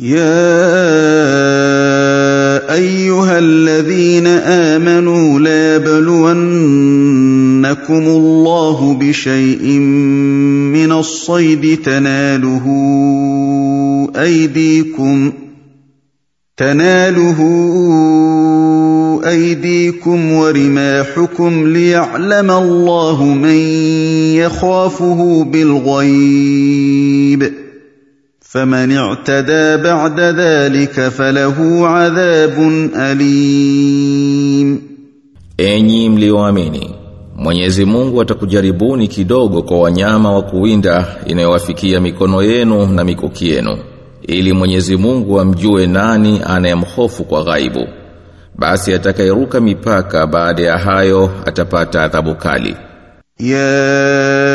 يا ايها الذين امنوا لا يبلونكم الله بشيء من الصيد تناله ايديكم تناله ايديكم ورماحكم ليعلم الله من يخافه بالغيب فمن اعتدى بعد ذلك فله عذاب أليم Enyi mlioamini Mwenyezi Mungu atakujaribuni kidogo kwa wanyama wa kuwinda inayowafikia mikono yenu na mikuki yenu ili Mwenyezi Mungu amjue nani anayemhofu kwa ghaibu basi atakayeruka mipaka baada ya hayo atapata adhabu kali يا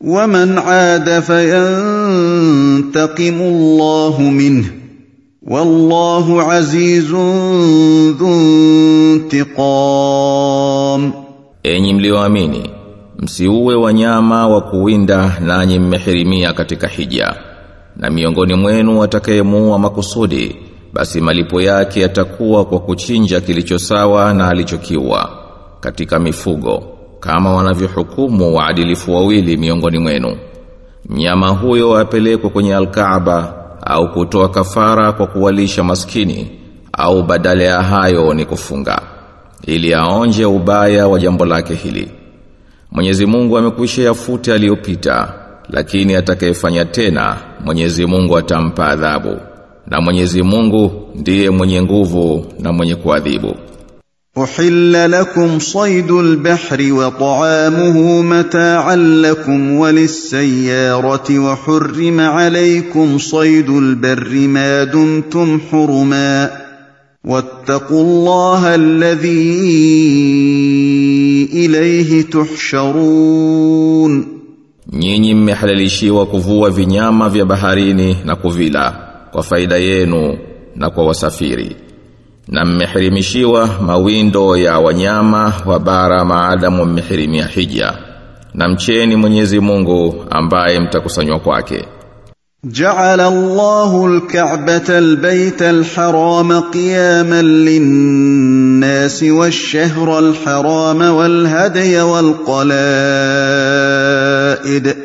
ومن عاد فينتقم الله منه والله عزيز ذو انتقام Enyi mlioamini msiuwe wanyama wa kuwinda nanyi mmehirimia katika hija na miongoni mwenu atakayemuua makusudi basi malipo yake yatakuwa kwa kuchinja kilicho sawa na alichokiua katika mifugo kama wanavyohukumu waadilifu wawili miongoni mwenu. Mnyama huyo apelekwe kwenye alkaaba au kutoa kafara kwa kuwalisha maskini au badala ya hayo ni kufunga ili aonje ubaya wa jambo lake hili. Mwenyezi Mungu amekwisha yafute aliyopita lakini atakayefanya tena Mwenyezi Mungu atampa adhabu na Mwenyezi Mungu ndiye mwenye nguvu na mwenye kuadhibu أحل لكم صيد البحر وطعامه متاعا لكم وللسيارة وحرم عليكم صيد البر ما دمتم حرما واتقوا الله الذي إليه تحشرون. Nyinyi mmehalalishiwa kuvua vinyama vya baharini na kuvila kwa faida yenu na kwa wasafiri. na mmehirimishiwa mawindo ya wanyama wa bara maadamu mmehirimia hija na mcheni Mwenyezi Mungu ambaye mtakusanywa kwake جعل الله الكعبة البيت الحرام قياما للناس والشهر الحرام والهدي والقلائد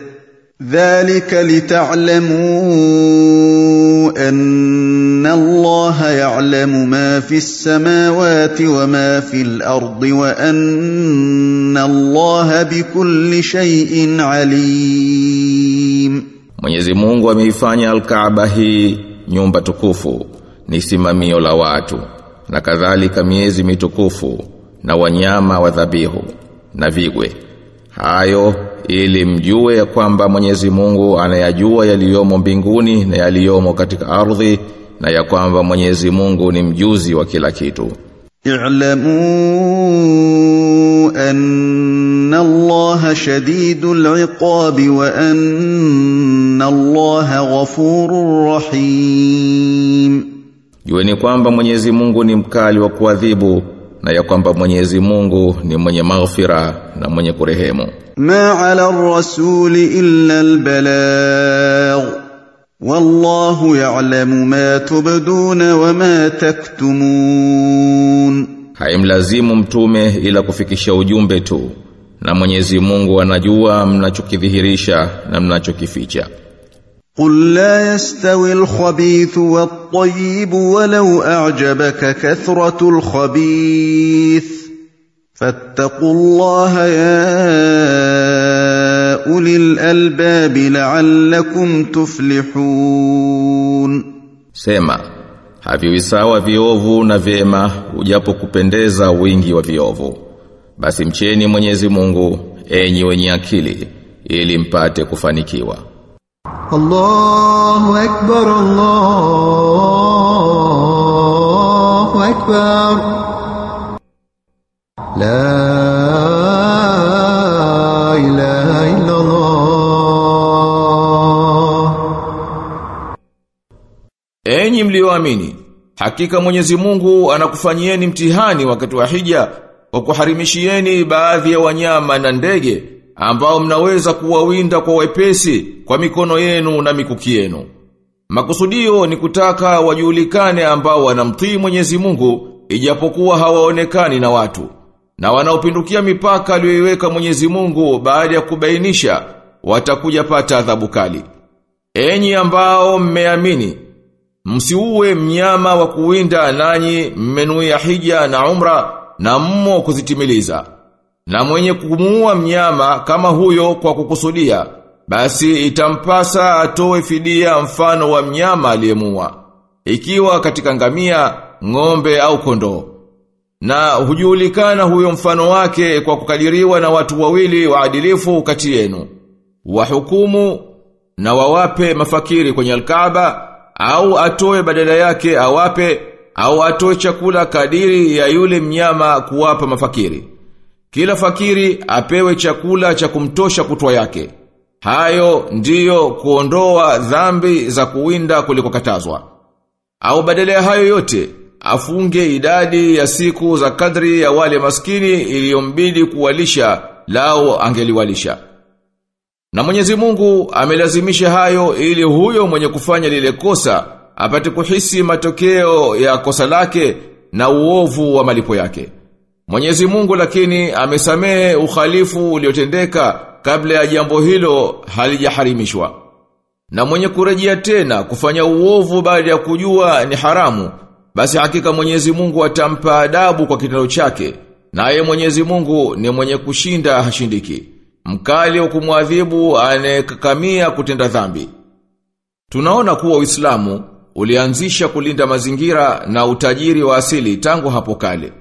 ذلك لتعلموا أن الله يعلم ما في السماوات وما في الأرض وأن الله بكل شيء عليم Mwenyezi Mungu ameifanya Al-Kaaba hii nyumba tukufu ni simamio la watu na kadhalika miezi mitukufu na wanyama wa dhabihu na vigwe hayo ili mjue ya kwamba Mwenyezi Mungu anayajua yaliyomo mbinguni na yaliyomo katika ardhi na ya kwamba Mwenyezi Mungu ni mjuzi wa kila kitu. I'lamu anna Allaha shadidul iqabi wa anna Allaha ghafurur rahim. Jueni kwamba Mwenyezi Mungu ni mkali wa kuadhibu na ya kwamba Mwenyezi Mungu ni mwenye maghfira na mwenye kurehemu. Ma ala rasuli illa albalagh wallahu ya'lamu ma tubduna wa ma taktumun, haimlazimu mtume ila kufikisha ujumbe tu na Mwenyezi Mungu anajua mnachokidhihirisha na mnachokificha. قل لا يستوي الخبيث والطيب ولو اعجبك كثره الخبيث فاتقوا الله يا اولي الالباب لعلكم تفلحون Sema, haviwi sawa viovu na vyema ujapo kupendeza wingi wa viovu. Basi mcheni Mwenyezi Mungu, enyi wenye akili, ili mpate kufanikiwa. الله أكبر الله أكبر لا إله إلا الله Enyi mlioamini, hakika Mwenyezi Mungu anakufanyieni mtihani wakati wa hija kwa kuharimishieni baadhi ya wanyama na ndege ambao mnaweza kuwawinda kwa wepesi kwa mikono yenu na mikuki yenu. Makusudio ni kutaka wajulikane ambao wanamtii Mwenyezi Mungu ijapokuwa hawaonekani na watu. Na wanaopindukia mipaka aliyoiweka Mwenyezi Mungu baada ya kubainisha watakuja pata adhabu kali. Enyi ambao mmeamini, msiuwe mnyama wa kuwinda nanyi mmenuia hija na umra na mmo kuzitimiliza. Na mwenye kumuua mnyama kama huyo kwa kukusudia, basi itampasa atoe fidia mfano wa mnyama aliyemuua. Ikiwa katika ngamia, ng'ombe au kondoo. Na hujulikana huyo mfano wake kwa kukadiriwa na watu wawili waadilifu kati yenu. Wahukumu na wawape mafakiri kwenye alkaaba au atoe badala yake awape au atoe chakula kadiri ya yule mnyama kuwapa mafakiri. Kila fakiri apewe chakula cha kumtosha kutwa yake. Hayo ndiyo kuondoa dhambi za kuwinda kulikokatazwa. Au badala ya hayo yote, afunge idadi ya siku za kadri ya wale maskini iliyombidi kuwalisha lao angeliwalisha. Na Mwenyezi Mungu amelazimisha hayo ili huyo mwenye kufanya lile kosa apate kuhisi matokeo ya kosa lake na uovu wa malipo yake. Mwenyezi Mungu lakini amesamehe uhalifu uliotendeka kabla ya jambo hilo halijaharimishwa. Na mwenye kurejea tena kufanya uovu baada ya kujua ni haramu, basi hakika Mwenyezi Mungu atampa adabu kwa kitendo chake. Naye Mwenyezi Mungu ni mwenye kushinda hashindiki. Mkali wa kumwadhibu anekakamia kutenda dhambi. Tunaona kuwa Uislamu ulianzisha kulinda mazingira na utajiri wa asili tangu hapo kale.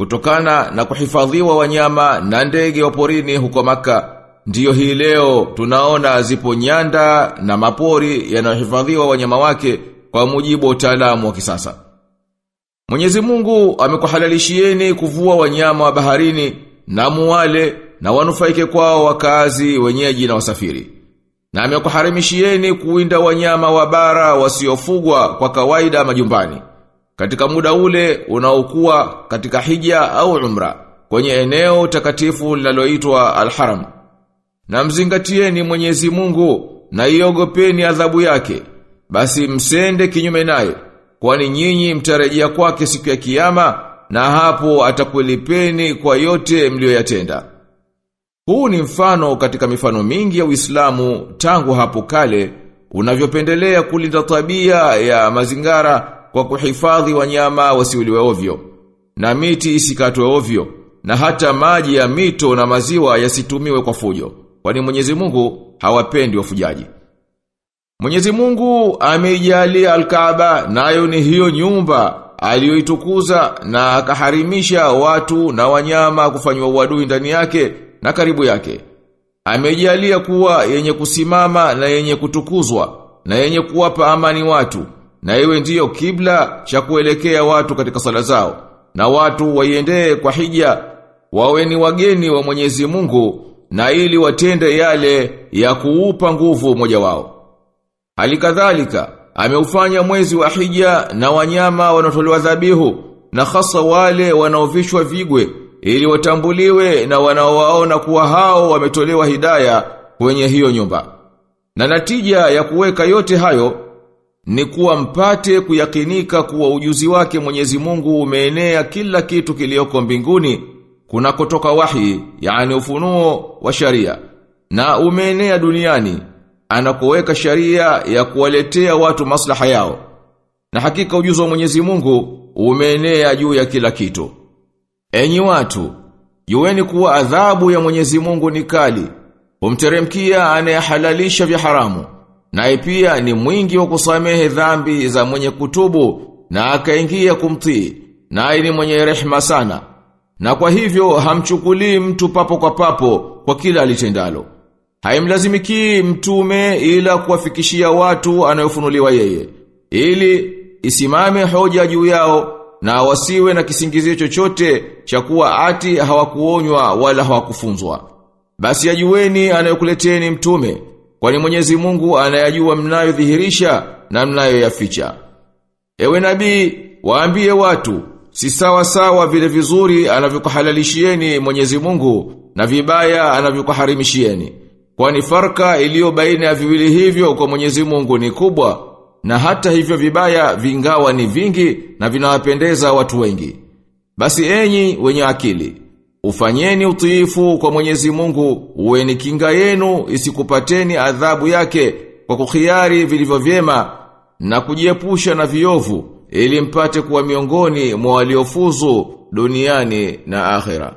Kutokana na kuhifadhiwa wanyama na ndege wa porini huko maka, ndiyo hii leo tunaona zipo nyanda na mapori yanayohifadhiwa wanyama wake kwa mujibu wa utaalamu wa kisasa. Mwenyezi Mungu amekuhalalishieni kuvua wanyama wa baharini na muwale na wanufaike kwao wakazi wenyeji na wasafiri. Na amekuharimishieni kuwinda wanyama wa bara wasiofugwa kwa kawaida majumbani. Katika muda ule unaokuwa katika hija au umra kwenye eneo takatifu linaloitwa Al-Haram. Na mzingatieni Mwenyezi Mungu na iogopeni adhabu yake. Basi msende kinyume naye kwani nyinyi mtarejea kwake siku ya kiyama na hapo atakulipeni kwa yote mlioyatenda. Huu ni mfano katika mifano mingi ya Uislamu tangu hapo kale unavyopendelea kulinda tabia ya mazingara kwa kuhifadhi wanyama wasiuliwe ovyo na miti isikatwe ovyo na hata maji ya mito na maziwa yasitumiwe kwa fujo kwani Mwenyezi Mungu hawapendi wafujaji. Mwenyezi Mungu ameijalia Al-Kaaba nayo ni hiyo nyumba aliyoitukuza na akaharimisha watu na wanyama kufanywa uadui ndani yake na karibu yake. Amejalia kuwa yenye kusimama na yenye kutukuzwa na yenye kuwapa amani watu na iwe ndiyo kibla cha kuelekea watu katika sala zao na watu waiendee kwa hija wawe ni wageni wa Mwenyezi Mungu na ili watende yale ya kuupa nguvu mmoja wao. Halikadhalika ameufanya mwezi wa hija na wanyama wanaotolewa dhabihu na hasa wale wanaovishwa vigwe ili watambuliwe na wanaowaona kuwa hao wametolewa hidaya kwenye hiyo nyumba. Na natija ya kuweka yote hayo ni kuwa mpate kuyakinika kuwa ujuzi wake Mwenyezi Mungu umeenea kila kitu kilioko mbinguni kunakotoka wahi, yani ufunuo wa sharia, na umeenea duniani anakoweka sharia ya kuwaletea watu maslaha yao. Na hakika ujuzi wa Mwenyezi Mungu umeenea juu ya kila kitu. Enyi watu, jueni kuwa adhabu ya Mwenyezi Mungu ni kali. Humteremkia anayehalalisha vya haramu. Naye pia ni mwingi wa kusamehe dhambi za mwenye kutubu na akaingia kumtii. Naye ni mwenye rehema sana. Na kwa hivyo hamchukulii mtu papo kwa papo kwa kila alitendalo. Haimlazimiki mtume ila kuwafikishia watu anayofunuliwa yeye. Ili isimame hoja juu yao na wasiwe na kisingizio chochote cha kuwa ati hawakuonywa wala hawakufunzwa. Basi ajueni anayokuleteni mtume, kwani Mwenyezi Mungu anayajua mnayodhihirisha na mnayoyaficha. Ewe nabii, waambie watu, si sawa sawa vile vizuri anavyokuhalalishieni Mwenyezi Mungu na vibaya anavyokuharimishieni. Kwani farka iliyo baina ya viwili hivyo kwa Mwenyezi Mungu ni kubwa na hata hivyo vibaya vingawa ni vingi na vinawapendeza watu wengi. Basi enyi wenye akili, ufanyeni utiifu kwa Mwenyezi Mungu, uwe ni kinga yenu isikupateni adhabu yake kwa kukhiari vilivyo vyema na kujiepusha na viovu ili mpate kuwa miongoni mwa waliofuzu duniani na akhera.